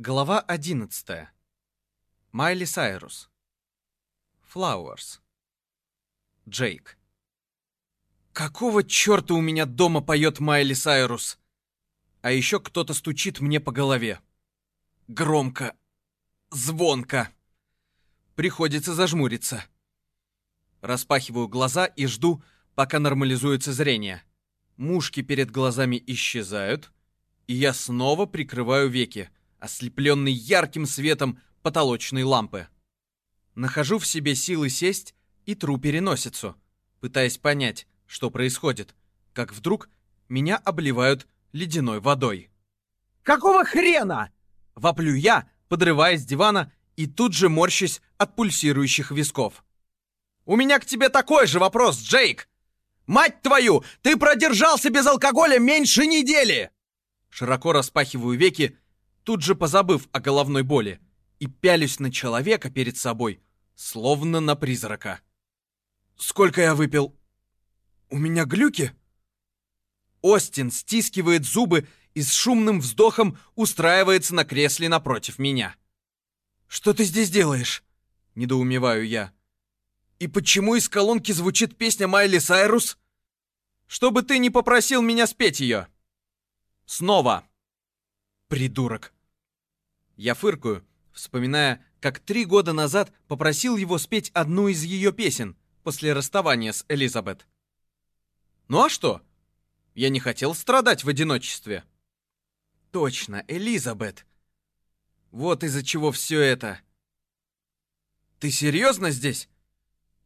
Глава 11. Майли Сайрус. Flowers. Джейк. Какого черта у меня дома поет Майли Сайрус? А еще кто-то стучит мне по голове. Громко. Звонко. Приходится зажмуриться. Распахиваю глаза и жду, пока нормализуется зрение. Мушки перед глазами исчезают, и я снова прикрываю веки, ослепленный ярким светом потолочной лампы. Нахожу в себе силы сесть и тру переносицу, пытаясь понять, что происходит, как вдруг меня обливают ледяной водой. «Какого хрена?» — воплю я, подрываясь с дивана и тут же морщусь от пульсирующих висков. «У меня к тебе такой же вопрос, Джейк! Мать твою, ты продержался без алкоголя меньше недели!» Широко распахиваю веки, тут же позабыв о головной боли, и пялюсь на человека перед собой, словно на призрака. «Сколько я выпил? У меня глюки?» Остин стискивает зубы и с шумным вздохом устраивается на кресле напротив меня. «Что ты здесь делаешь?» — недоумеваю я. «И почему из колонки звучит песня Майли Сайрус?» «Чтобы ты не попросил меня спеть ее!» «Снова!» «Придурок!» Я фыркаю, вспоминая, как три года назад попросил его спеть одну из ее песен после расставания с Элизабет. Ну а что? Я не хотел страдать в одиночестве. Точно, Элизабет. Вот из-за чего все это. Ты серьезно здесь?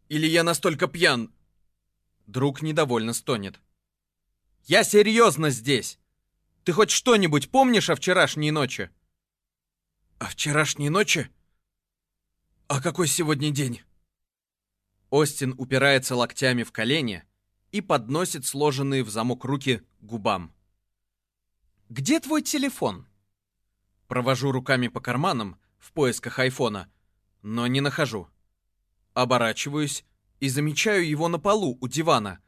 Или я настолько пьян? Друг недовольно стонет. Я серьезно здесь. Ты хоть что-нибудь помнишь о вчерашней ночи? О вчерашней ночи? А какой сегодня день? Остин упирается локтями в колени и подносит сложенные в замок руки губам. «Где твой телефон?» Провожу руками по карманам в поисках айфона, но не нахожу. Оборачиваюсь и замечаю его на полу у дивана,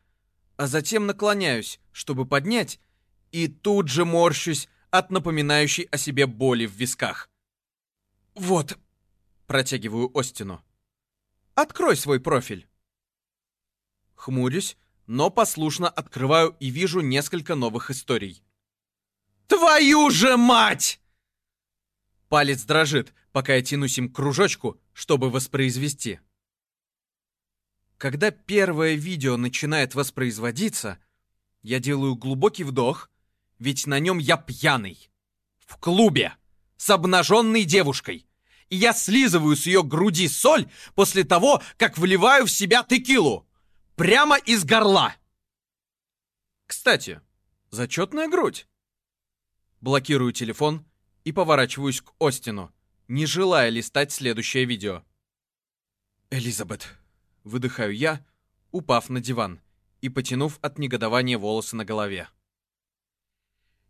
а затем наклоняюсь, чтобы поднять, и тут же морщусь от напоминающей о себе боли в висках. «Вот», — протягиваю Остину. «Открой свой профиль». Хмурюсь, но послушно открываю и вижу несколько новых историй. «Твою же мать!» Палец дрожит, пока я тянусь им к кружочку, чтобы воспроизвести. Когда первое видео начинает воспроизводиться, я делаю глубокий вдох, ведь на нем я пьяный. В клубе с обнаженной девушкой. И я слизываю с ее груди соль после того, как вливаю в себя текилу. Прямо из горла. Кстати, зачетная грудь. Блокирую телефон и поворачиваюсь к Остину, не желая листать следующее видео. «Элизабет», — выдыхаю я, упав на диван и потянув от негодования волосы на голове.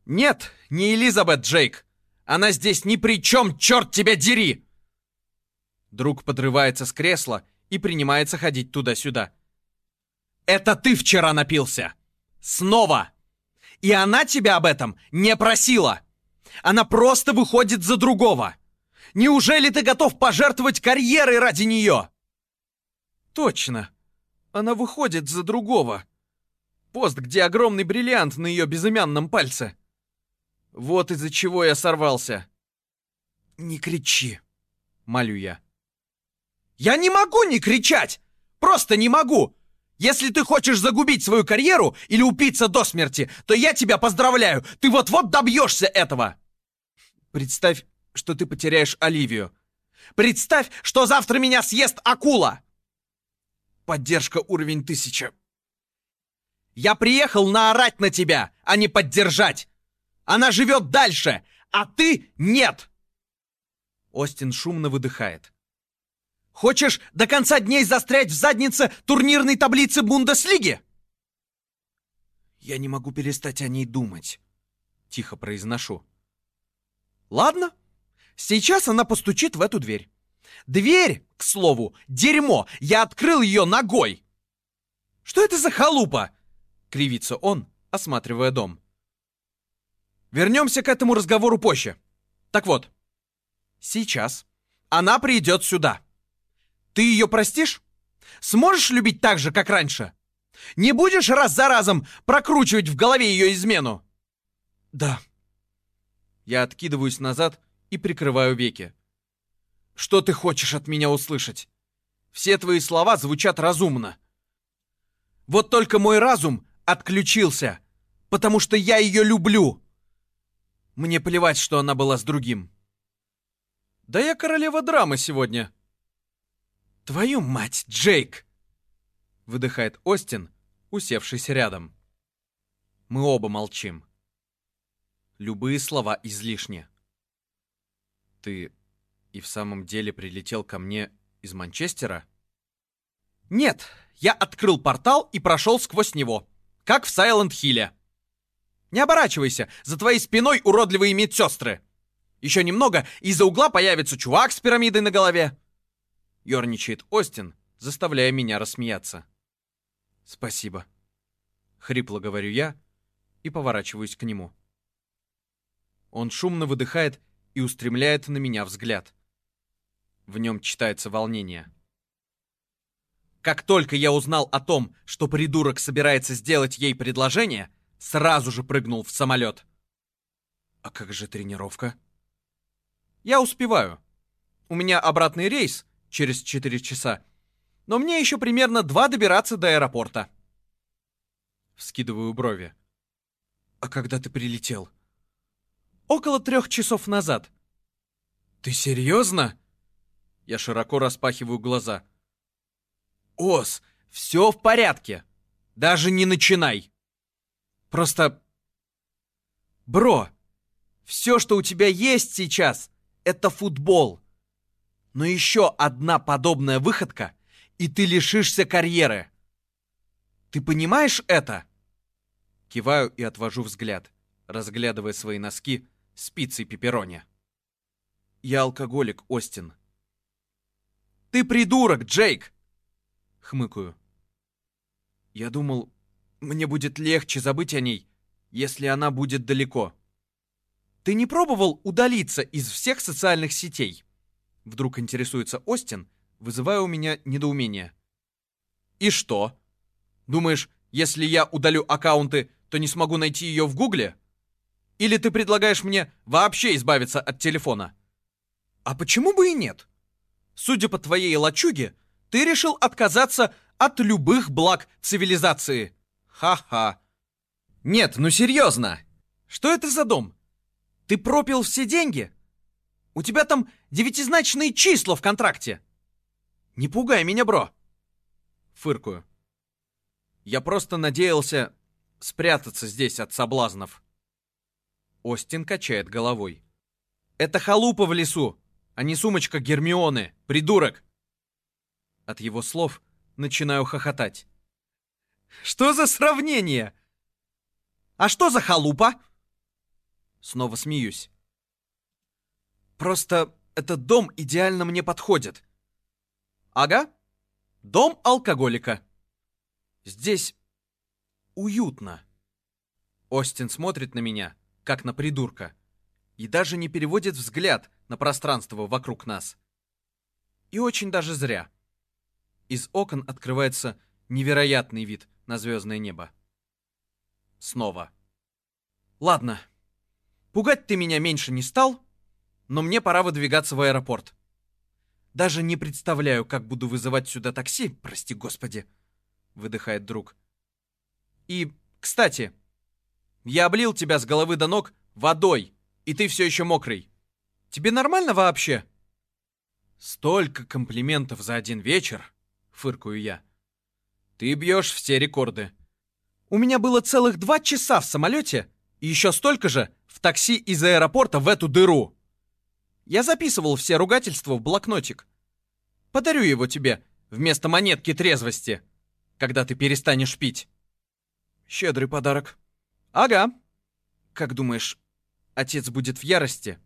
«Нет, не Элизабет, Джейк! Она здесь ни при чем, черт тебя дери!» Друг подрывается с кресла и принимается ходить туда-сюда. «Это ты вчера напился! Снова! И она тебя об этом не просила! Она просто выходит за другого! Неужели ты готов пожертвовать карьерой ради нее?» «Точно! Она выходит за другого!» Пост, где огромный бриллиант на ее безымянном пальце. Вот из-за чего я сорвался. «Не кричи», — молю я. «Я не могу не кричать! Просто не могу! Если ты хочешь загубить свою карьеру или упиться до смерти, то я тебя поздравляю! Ты вот-вот добьешься этого!» «Представь, что ты потеряешь Оливию. Представь, что завтра меня съест акула!» Поддержка уровень тысяча. «Я приехал наорать на тебя, а не поддержать! Она живет дальше, а ты нет!» Остин шумно выдыхает. «Хочешь до конца дней застрять в заднице турнирной таблицы Бундеслиги?» «Я не могу перестать о ней думать», — тихо произношу. «Ладно, сейчас она постучит в эту дверь. Дверь, к слову, дерьмо, я открыл ее ногой!» «Что это за халупа?» — кривится он, осматривая дом. Вернемся к этому разговору позже. Так вот, сейчас она придет сюда. Ты ее простишь? Сможешь любить так же, как раньше? Не будешь раз за разом прокручивать в голове ее измену? Да. Я откидываюсь назад и прикрываю веки. Что ты хочешь от меня услышать? Все твои слова звучат разумно. Вот только мой разум отключился, потому что я ее люблю. Мне плевать, что она была с другим. Да я королева драмы сегодня. Твою мать, Джейк! Выдыхает Остин, усевшись рядом. Мы оба молчим. Любые слова излишни. Ты и в самом деле прилетел ко мне из Манчестера? Нет, я открыл портал и прошел сквозь него, как в Сайленд-Хилле. Не оборачивайся, за твоей спиной уродливые медсестры. Еще немного, и из-за угла появится чувак с пирамидой на голове. Ёрничает Остин, заставляя меня рассмеяться. Спасибо. Хрипло говорю я и поворачиваюсь к нему. Он шумно выдыхает и устремляет на меня взгляд. В нем читается волнение. Как только я узнал о том, что придурок собирается сделать ей предложение, сразу же прыгнул в самолет. А как же тренировка? Я успеваю. У меня обратный рейс через 4 часа. Но мне еще примерно два добираться до аэропорта. Вскидываю брови. А когда ты прилетел? Около трех часов назад. Ты серьезно? Я широко распахиваю глаза. Ос, все в порядке. Даже не начинай. Просто... Бро, все, что у тебя есть сейчас, это футбол. Но еще одна подобная выходка, и ты лишишься карьеры. Ты понимаешь это? Киваю и отвожу взгляд, разглядывая свои носки спицей пепперони. Я алкоголик, Остин. Ты придурок, Джейк! Хмыкаю. Я думал, мне будет легче забыть о ней, если она будет далеко. Ты не пробовал удалиться из всех социальных сетей? Вдруг интересуется Остин, вызывая у меня недоумение. И что? Думаешь, если я удалю аккаунты, то не смогу найти ее в Гугле? Или ты предлагаешь мне вообще избавиться от телефона? А почему бы и нет? Судя по твоей лачуге, ты решил отказаться от любых благ цивилизации. Ха-ха. Нет, ну серьезно. Что это за дом? Ты пропил все деньги? У тебя там девятизначные числа в контракте. Не пугай меня, бро. Фыркую. Я просто надеялся спрятаться здесь от соблазнов. Остин качает головой. Это халупа в лесу, а не сумочка Гермионы, придурок. От его слов начинаю хохотать. Что за сравнение? А что за халупа? Снова смеюсь. Просто этот дом идеально мне подходит. Ага, дом алкоголика. Здесь уютно. Остин смотрит на меня, как на придурка, и даже не переводит взгляд на пространство вокруг нас. И очень даже зря. Из окон открывается невероятный вид на звездное небо. Снова. Ладно, пугать ты меня меньше не стал, но мне пора выдвигаться в аэропорт. Даже не представляю, как буду вызывать сюда такси, прости господи, выдыхает друг. И, кстати, я облил тебя с головы до ног водой, и ты все еще мокрый. Тебе нормально вообще? Столько комплиментов за один вечер, фыркаю я. Ты бьешь все рекорды. У меня было целых два часа в самолете и еще столько же в такси из аэропорта в эту дыру. Я записывал все ругательства в блокнотик. Подарю его тебе вместо монетки трезвости, когда ты перестанешь пить. Щедрый подарок. Ага. Как думаешь, отец будет в ярости?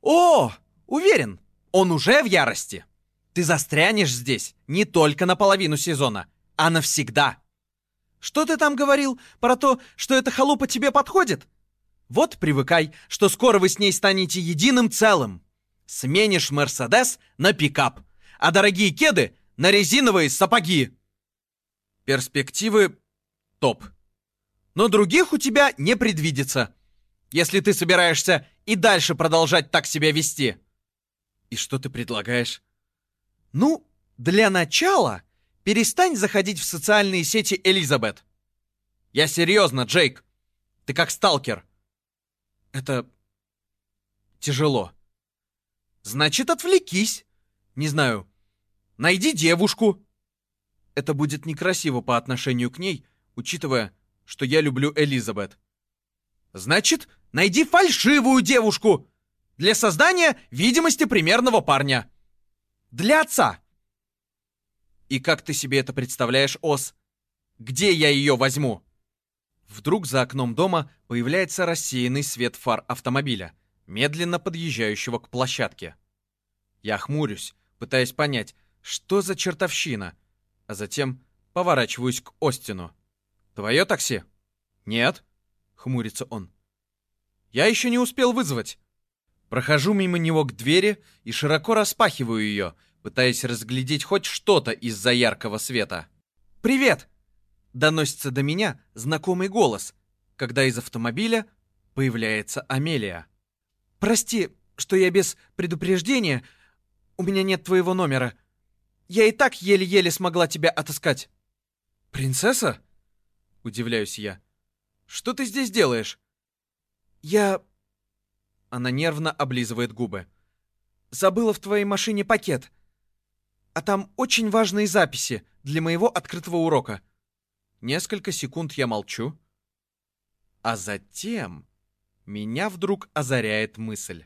О, уверен, он уже в ярости. Ты застрянешь здесь не только на половину сезона, а навсегда. Что ты там говорил про то, что эта халупа тебе подходит? Вот привыкай, что скоро вы с ней станете единым целым. Сменишь Мерседес на пикап, а дорогие кеды на резиновые сапоги. Перспективы топ. Но других у тебя не предвидится, если ты собираешься и дальше продолжать так себя вести. И что ты предлагаешь? Ну, для начала перестань заходить в социальные сети Элизабет. Я серьезно, Джейк. Ты как сталкер. Это тяжело. Значит, отвлекись. Не знаю, найди девушку. Это будет некрасиво по отношению к ней, учитывая, что я люблю Элизабет. Значит, найди фальшивую девушку для создания видимости примерного парня. Для отца. И как ты себе это представляешь, Ос? Где я ее возьму? Вдруг за окном дома появляется рассеянный свет фар автомобиля, медленно подъезжающего к площадке. Я хмурюсь, пытаясь понять, что за чертовщина, а затем поворачиваюсь к Остину. «Твое такси?» «Нет», — хмурится он. «Я еще не успел вызвать». Прохожу мимо него к двери и широко распахиваю ее, пытаясь разглядеть хоть что-то из-за яркого света. «Привет!» Доносится до меня знакомый голос, когда из автомобиля появляется Амелия. «Прости, что я без предупреждения. У меня нет твоего номера. Я и так еле-еле смогла тебя отыскать». «Принцесса?» — удивляюсь я. «Что ты здесь делаешь?» «Я...» Она нервно облизывает губы. «Забыла в твоей машине пакет. А там очень важные записи для моего открытого урока». Несколько секунд я молчу, а затем меня вдруг озаряет мысль.